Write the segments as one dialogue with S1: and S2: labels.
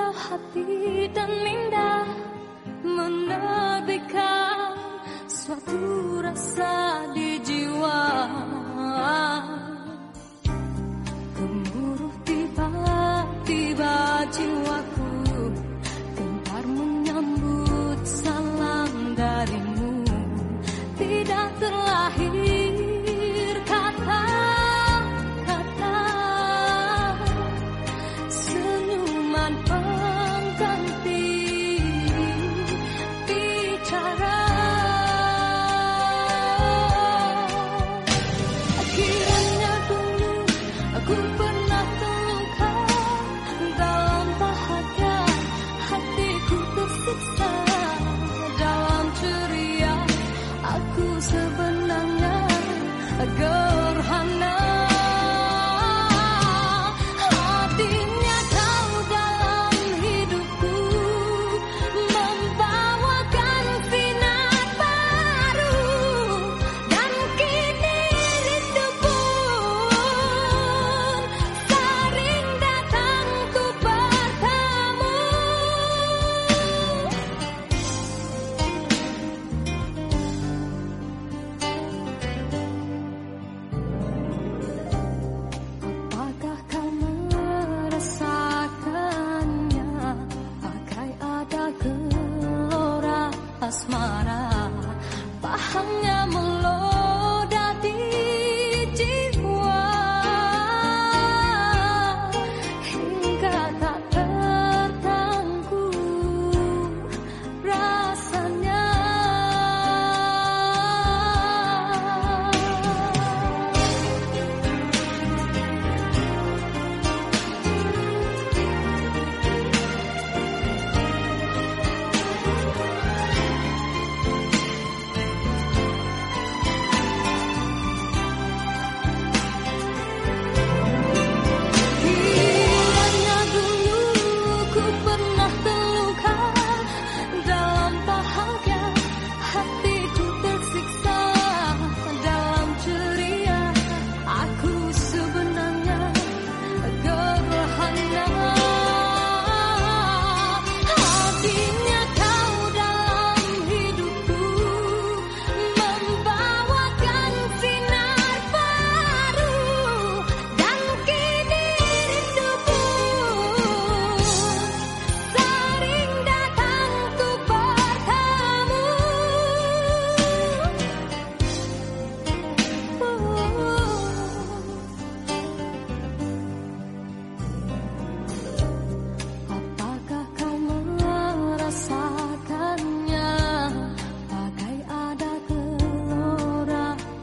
S1: Kau hati dan minda menerbitkan suatu rasa di jiwa. Gemuruh tiba-tiba jiwaku Gentar menyambut salam darimu. Tidak terlahir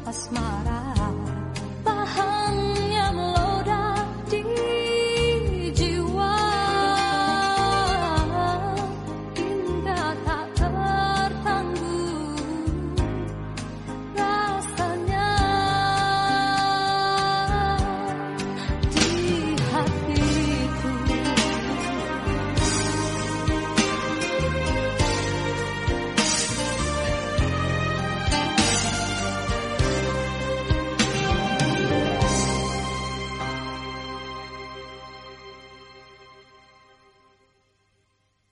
S1: a smile.